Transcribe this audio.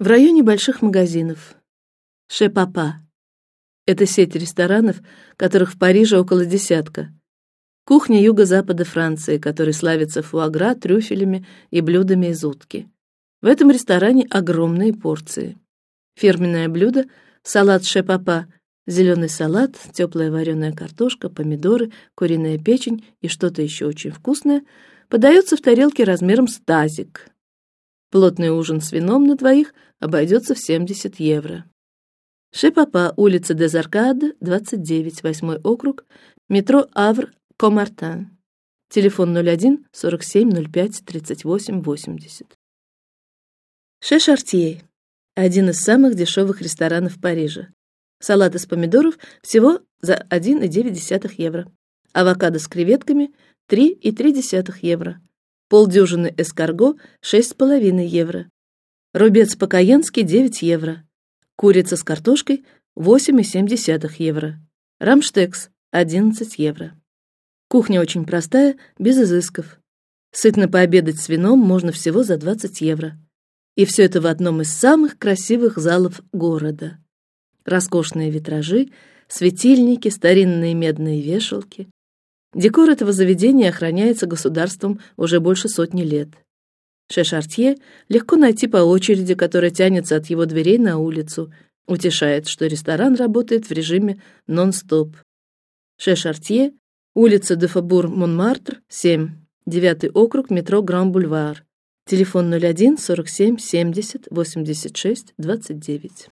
В районе больших магазинов. Шепапа. Это сеть ресторанов, которых в Париже около десятка. Кухня юго-запада Франции, который славится фуагра, трюфелями и блюдами из утки. В этом ресторане огромные порции. Фирменное блюдо – салат шепапа, зеленый салат, теплая вареная картошка, помидоры, куриная печень и что-то еще очень вкусное подается в тарелке размером с тазик. Плотный ужин с вином на двоих обойдется в 70 евро. Шепапа, улица Дезаркад, 29, 8 округ, метро Авр, Комартан. Телефон 01 47 05 38 80. Шешартье – один из самых дешевых ресторанов Парижа. Салат из помидоров всего за 1,9 евро. Авокадо с креветками 3,3 евро. Полдюжины эскарго 6,5 евро. Рубец по-каенски 9 евро. Курица с картошкой 8,7 евро. Рамштекс 11 евро. Кухня очень простая, без изысков. Сытно пообедать с вином можно всего за 20 евро. И все это в одном из самых красивых залов города. Роскошные витражи, светильники, старинные медные вешалки. Декор этого заведения охраняется государством уже больше сотни лет. Шешартье легко найти по очереди, которая тянется от его дверей на улицу. Утешает, что ресторан работает в режиме нон-стоп. Шешартье, улица де Фабур Монмартр, 7, девятый округ, метро Гранд-Бульвар. Телефон 01 47 70 86 29.